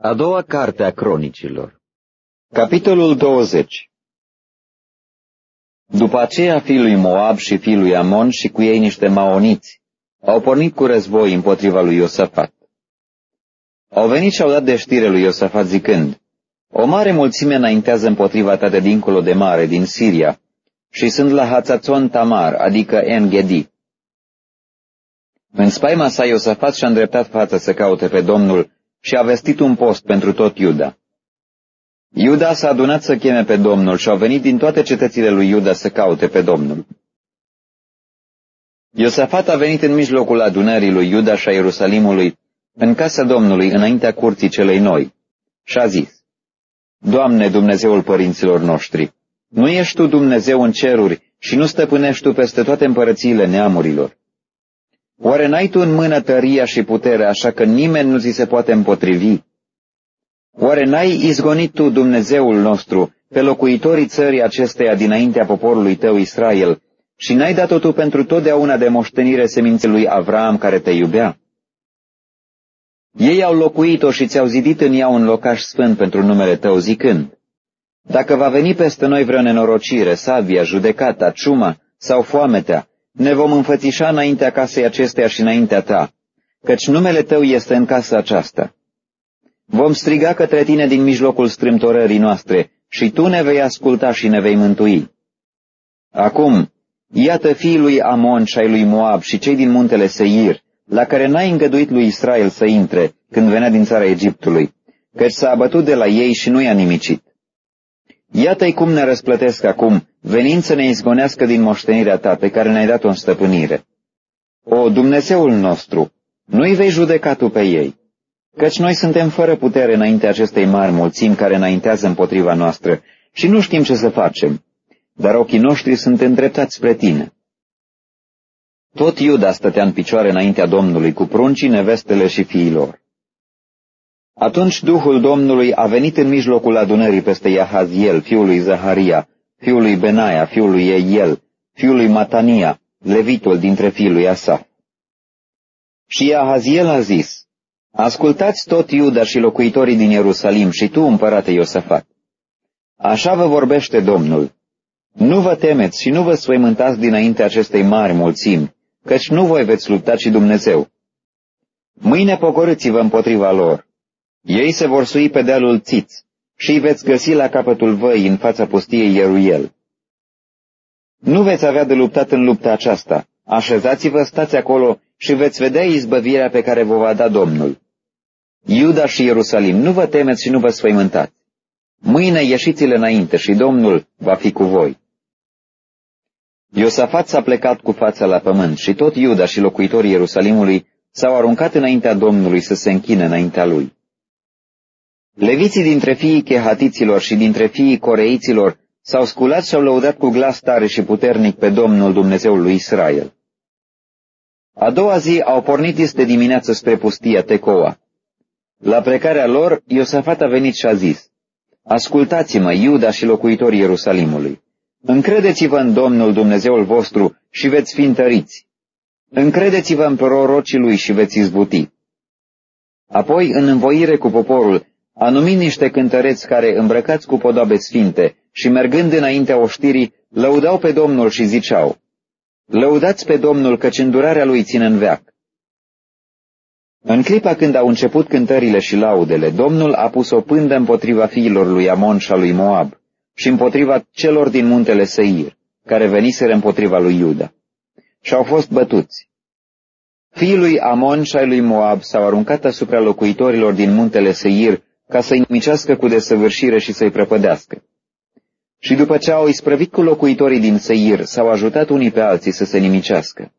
A doua carte a cronicilor Capitolul 20 După aceea fiul lui Moab și fiul lui Amon și cu ei niște maoniți au pornit cu război împotriva lui Iosafat. Au venit și au dat de știre lui Iosafat zicând, O mare mulțime înaintează împotriva ta de dincolo de mare, din Siria, și sunt la Hatzațon Tamar, adică Engedi. În spaima sa Iosafat și-a îndreptat fața să caute pe Domnul și a vestit un post pentru tot Iuda. Iuda s-a adunat să cheme pe Domnul și au venit din toate cetățile lui Iuda să caute pe Domnul. Iosafat a venit în mijlocul adunării lui Iuda și a Ierusalimului, în casa Domnului, înaintea curții celei noi, și a zis, Doamne, Dumnezeul părinților noștri, nu ești Tu Dumnezeu în ceruri și nu stăpânești Tu peste toate împărățiile neamurilor. Oare n-ai tu în mână tăria și puterea, așa că nimeni nu ți se poate împotrivi? Oare n-ai izgonit tu, Dumnezeul nostru, pe locuitorii țării acesteia dinaintea poporului tău Israel, și n-ai dat-o tu pentru totdeauna de moștenire seminței lui Avram care te iubea? Ei au locuit-o și ți-au zidit în ea un locaș sfânt pentru numele tău, zicând, Dacă va veni peste noi vreo nenorocire, sabia, judecata, ciuma sau foametea, ne vom înfățișa înaintea casei acesteia și înaintea ta, căci numele tău este în casa aceasta. Vom striga către tine din mijlocul strâmtorării noastre și tu ne vei asculta și ne vei mântui. Acum, iată fiii lui Amon și ai lui Moab și cei din muntele Seir, la care n-ai îngăduit lui Israel să intre când venea din țara Egiptului, căci s-a abătut de la ei și nu i-a nimicit. Iată-i cum ne răsplătesc acum, venind să ne izgonească din moștenirea ta pe care ne-ai dat-o în stăpânire. O, Dumnezeul nostru, nu-i vei judeca tu pe ei, căci noi suntem fără putere înainte acestei mari mulțimi care înaintează împotriva noastră și nu știm ce să facem, dar ochii noștri sunt îndreptați spre tine. Tot Iuda stătea în picioare înaintea Domnului cu pruncii, nevestele și fiilor. Atunci Duhul Domnului a venit în mijlocul adunării peste Iahaziel, fiul lui Zaharia, fiul lui Benaia, fiul lui Eiel, fiul lui Matania, levitul dintre fiul lui Asaf. Și Iahaziel a zis, Ascultați tot Iuda și locuitorii din Ierusalim și tu, împărate Iosafat. Așa vă vorbește Domnul. Nu vă temeți și nu vă spăimântați dinainte acestei mari mulțimi, căci nu voi veți lupta, ci Dumnezeu. Mâine pogorâți-vă împotriva lor. Ei se vor sui pe dealul Țiț și îi veți găsi la capătul văii în fața pustiei Ieruiel. Nu veți avea de luptat în lupta aceasta. Așezați-vă, stați acolo și veți vedea izbăvirea pe care vă va da Domnul. Iuda și Ierusalim, nu vă temeți și nu vă sfăimântați. Mâine ieșiți-le înainte și Domnul va fi cu voi. Iosafat s-a plecat cu fața la pământ și tot Iuda și locuitorii Ierusalimului s-au aruncat înaintea Domnului să se închine înaintea lui. Leviții dintre fiii chehatiților și dintre fiii coreiților s-au sculat și au lăudat cu glas tare și puternic pe Domnul Dumnezeul lui Israel. A doua zi au pornit este dimineață spre pustia Tecoa. La plecarea lor, Iosafat a venit și a zis, Ascultați-mă, Iuda și locuitorii Ierusalimului. Încredeți-vă în Domnul Dumnezeul vostru și veți fi întăriți. Încredeți-vă în prorocii lui și veți izbuti. Apoi, în învoire cu poporul, a numit niște cântăreți care, îmbrăcați cu podoabe sfinte și mergând înaintea oștirii, lăudau pe Domnul și ziceau, Lăudați pe Domnul căci îndurarea lui ține în veac. În clipa când au început cântările și laudele, Domnul a pus o pândă împotriva fiilor lui Amon și a lui Moab și împotriva celor din muntele Seir, care veniseră împotriva lui Iuda. Și au fost bătuți. Fiii lui Amon și ai lui Moab s-au aruncat asupra locuitorilor din muntele Seir ca să-i nimicească cu desăvârșire și să-i prăpădească. Și după ce au isprăvit cu locuitorii din Seir, s-au ajutat unii pe alții să se nimicească.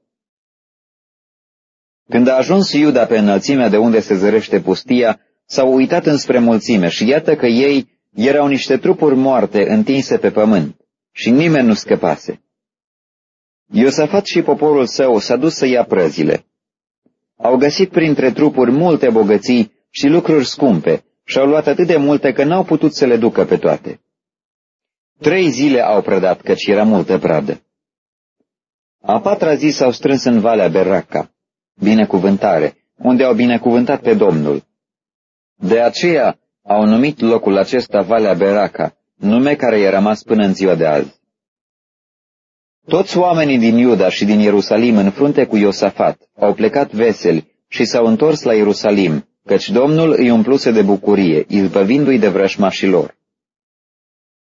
Când a ajuns Iuda pe înălțimea de unde se zărește pustia, s-au uitat înspre mulțime și iată că ei erau niște trupuri moarte întinse pe pământ și nimeni nu scăpase. Iosafat și poporul său s-a dus să ia prăzile. Au găsit printre trupuri multe bogății și lucruri scumpe și-au luat atât de multe că n-au putut să le ducă pe toate. Trei zile au prădat, căci era multă pradă. A patra zi s-au strâns în Valea Beraca, binecuvântare, unde au binecuvântat pe Domnul. De aceea au numit locul acesta Valea Beraca, nume care i-a rămas până în ziua de azi. Toți oamenii din Iuda și din Ierusalim în frunte cu Iosafat au plecat veseli și s-au întors la Ierusalim, căci Domnul îi umpluse de bucurie, izbăvindu-i de vrășmașii lor.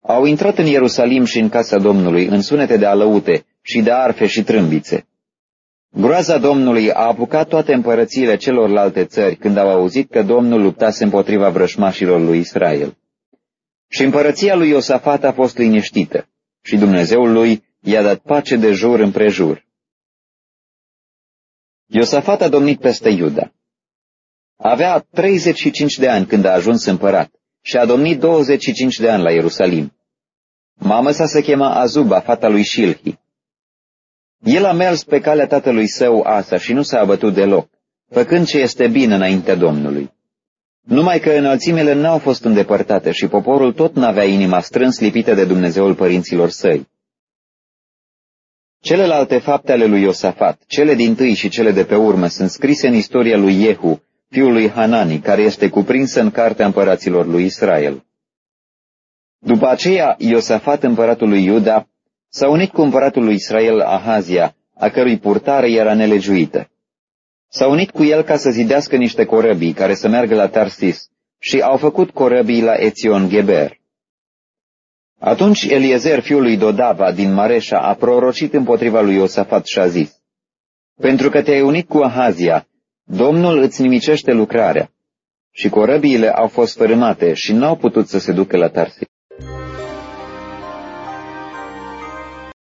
Au intrat în Ierusalim și în casa Domnului în sunete de alăute și de arfe și trâmbițe. Groaza Domnului a apucat toate împărățiile celorlalte țări când au auzit că Domnul luptase împotriva vrășmașilor lui Israel. Și împărăția lui Iosafat a fost liniștită și Dumnezeul lui i-a dat pace de jur împrejur. Iosafat a domnit peste Iuda. Avea 35 de ani când a ajuns împărat și a domnit 25 de ani la Ierusalim. Mama sa se chema Azuba, fata lui Shilhi. El a mers pe calea tatălui său Asa și nu s-a abătut deloc, făcând ce este bine înaintea Domnului. Numai că înălțimile n-au fost îndepărtate și poporul tot n-avea inima strâns lipită de Dumnezeul părinților săi. Celelalte fapte ale lui Iosafat, cele din tâi și cele de pe urmă, sunt scrise în istoria lui Jehu, fiul lui Hanani, care este cuprinsă în cartea împăraților lui Israel. După aceea, Iosafat, împăratul lui Iuda, s-a unit cu împăratul lui Israel Ahazia, a cărui purtare era nelegiuită. S-a unit cu el ca să zidească niște corăbii care să meargă la Tarsis și au făcut corăbii la Ețion Geber. Atunci Eliezer, fiul lui Dodava din Mareșa, a prorocit împotriva lui Iosafat și a zis, Pentru că te-ai unit cu Ahazia, Domnul îți nimicește lucrarea. Și corăbiile au fost fărâmate și n-au putut să se ducă la Tarsis.